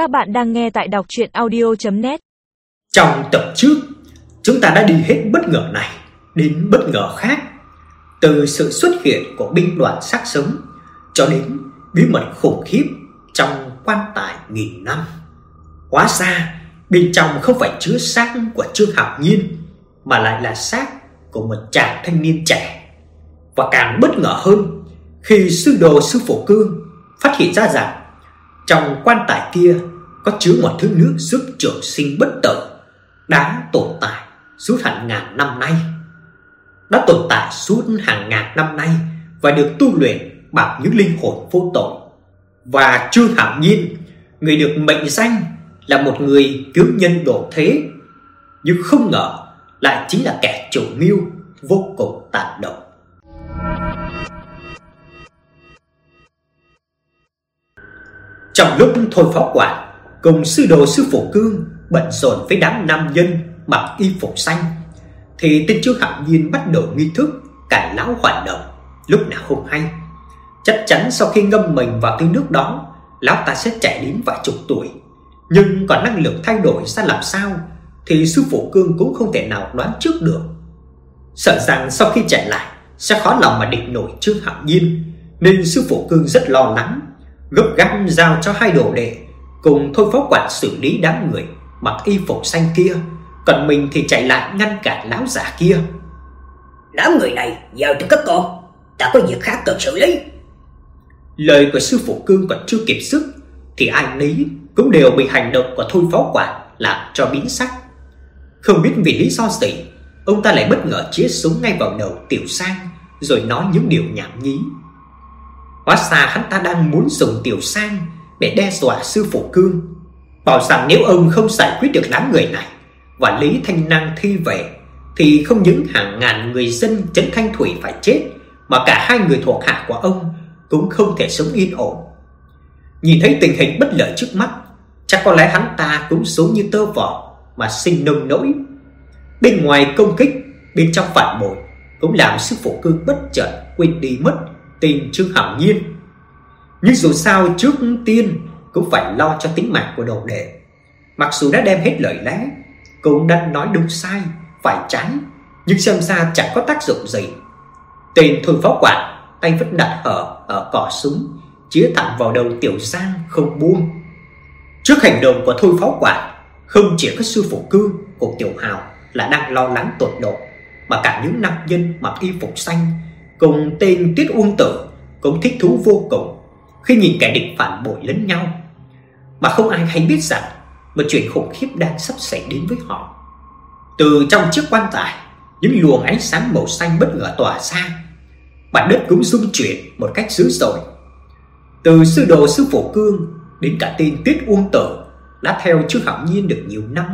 Các bạn đang nghe tại đọc chuyện audio.net Trong tập trước, chúng ta đã đi hết bất ngờ này đến bất ngờ khác. Từ sự xuất hiện của binh đoàn xác sống cho đến bí mật khủng khiếp trong quan tài nghìn năm. Hóa ra, bên trong không phải chứa xác của Trương Hạo Nhiên mà lại là xác của một chàng thanh niên trẻ. Và càng bất ngờ hơn khi sư đồ sư phổ cương phát hiện ra rằng trong quan tài kia có chứa một thứ nước giúp trường sinh bất tử đã tồn tại suốt hàng ngàn năm nay. Đã tồn tại suốt hàng ngàn năm nay và được tu luyện bằng những linh hồn vô tội. Và Trương Hạo Nhiên, người được mệnh danh là một người cứu nhân độ thế, nhưng không ngờ lại chính là kẻ chủ mưu vô cùng tàn độc. Trong lúc thôi pháo quản cùng sư đồ sư phụ cương bận rộn với đám nam nhân mặc y phục xanh thì tên chư Hạo Nhiên bắt đầu nghi thức cải lão hoạt động lúc nào không hay. Chắc chắn sau khi ngâm mình vào cái nước đó, lão ta sẽ chạy đến vài chục tuổi, nhưng còn năng lực thay đổi ra làm sao thì sư phụ Cương cũng không thể nào đoán trước được. Sợ rằng sau khi chạy lại sẽ khó lòng mà địch nổi Trương Hạo Nhiên, nên sư phụ Cương rất lo lắng, gấp gáp giao cho hai đồ đệ cùng thôi phó quản xử lý đám người mặc y phục xanh kia, còn mình thì chạy lại ngăn cản lão giả kia. Đám người này giao cho các con, ta có việc khác cần xử lý. Lời của sư phụ Cương còn chưa kịp sức thì ai nấy cũng đều bị hành động của thôi phó quản làm cho biến sắc. Không biết vì lý do gì, ông ta lại bất ngờ chĩa súng ngay vào đầu Tiểu Sang rồi nói những điều nhảm nhí. Hóa ra hắn ta đang muốn dùng Tiểu Sang để đe dọa sư phụ Cương, bảo rằng nếu ông không giải quyết được đám người này và Lý thanh năng thi về thì không những hàng ngàn người dân trấn Thanh Thủy phải chết mà cả hai người thuộc hạ của ông cũng không thể sống yên ổn. Nhìn thấy tình hình bất lợi trước mắt, chắc có lẽ hắn ta cũng giống như tơ vỏ mà sinh nông nỗi. Bên ngoài công kích, bên trong phản bội cũng làm sư phụ cương bất chợt quên đi mất tên Trương Hạo Nhiên. Nhưng dù sao trước tiên cũng phải lo cho tính mạng của đồ đệ. Mặc dù đã đem hết lời lẽ, cũng đã nói đúng sai, phải tránh nhưng xem ra chẳng có tác dụng gì. Tên thôi phó quản, tay vẫn đặt ở ở cò súng, chĩa thẳng vào đầu Tiểu Giang không buông. Trước hành động của thôi phó quản, không chỉ có sư phụ cương của Tiểu Hào là đang lo lắng tột độ, mà cả những nam nhân mặc y phục xanh cùng tên Tiết Uông Tử cũng thích thú vô cùng khi nhìn kẻ địch phản bội lẫn nhau, mà không ai hay biết rằng một chuyện khủng khiếp đang sắp xảy đến với họ. Từ trong chiếc quan tài, những luồng ánh sáng màu xanh bất ngờ tỏa ra, mặt đất cũng rung chuyển một cách dữ dội. Từ sư đồ sư phụ cương đến cả tên Tiết Uông Tử đã theo Trương Hạo Nhiên được nhiều năm,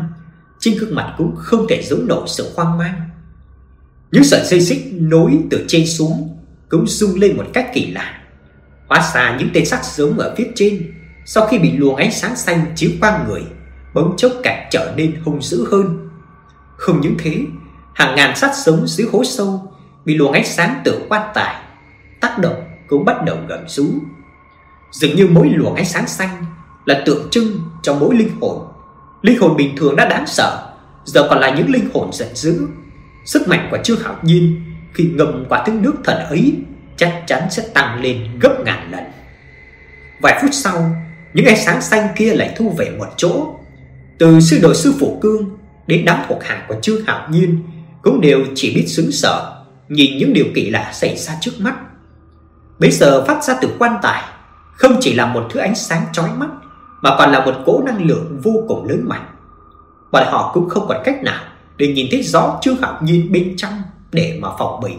trên gương mặt cũng không thể giấu nổi sự hoang mang. Những sợi dây xích nối từ trên xuống cũng rung lên một cách kỳ lạ. Hóa ra những tên sắc sớm ở phía trên sau khi bị luồng ánh sáng xanh chiếu qua người, bỗng chốc càng trở nên hung dữ hơn. Không những thế, hàng ngàn sát sống dưới hố sâu bị luồng ánh sáng từ quan tài tác động cũng bắt đầu gầm rú. Dường như mỗi luồng ánh sáng xanh là tượng trưng cho mỗi linh hồn. Linh hồn bình thường đã đáng sợ, giờ còn là những linh hồn giận dữ. Sức mạnh của Trương Hạo Nhiên khi ngâm qua thứ nước thần ấy chắc chắn sẽ tăng lên gấp ngàn lần. Vài phút sau, những ánh sáng xanh kia lại thu về một chỗ. Từ sư đồ sư phụ cương đến đám thuộc hạ của Trương Hạo Nhiên cũng đều chỉ biết sững sờ nhìn những điều kỳ lạ xảy ra trước mắt. Bây giờ phát ra từ quan tài không chỉ là một thứ ánh sáng chói mắt mà còn là một cỗ năng lượng vô cùng lớn mạnh. Bọn họ cũng không còn cách nào để nhìn thấy rõ Trương Hạo Nhiên bên trong để mà phòng bị.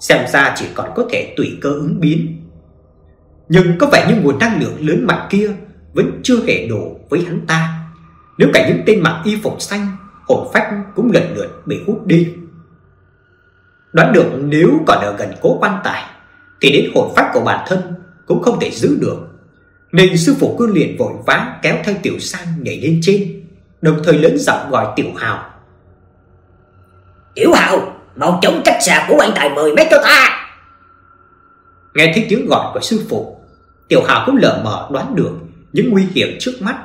Xem ra chỉ còn có thể tùy cơ ứng biến. Nhưng có vẻ như nguồn năng lượng lớn mạnh kia vẫn chưa hề đủ với hắn ta. Nếu cả những tên mặc y phục xanh, hồn phách cũng lần lượt bị hút đi. Đoán được nếu còn ở gần cố quan tài thì đến hồn phách của bản thân cũng không thể giữ được. Nên sư phụ cứ liền vội vã kéo theo Tiểu Sang nhảy lên trên, đồng thời lớn giọng gọi Tiểu Hào. Tiểu Hào, mau chống cách xa của quan tài 10 mét cho ta. Nghe thấy tiếng gọi của sư phụ, Tiểu Hào cũng lờ mờ đoán được những nguy hiểm trước mắt,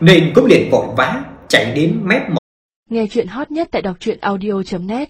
nên cũng liền vội vã chạy đến mép mỏ. Nghe chuyện hot nhất tại đọc truyện audio.net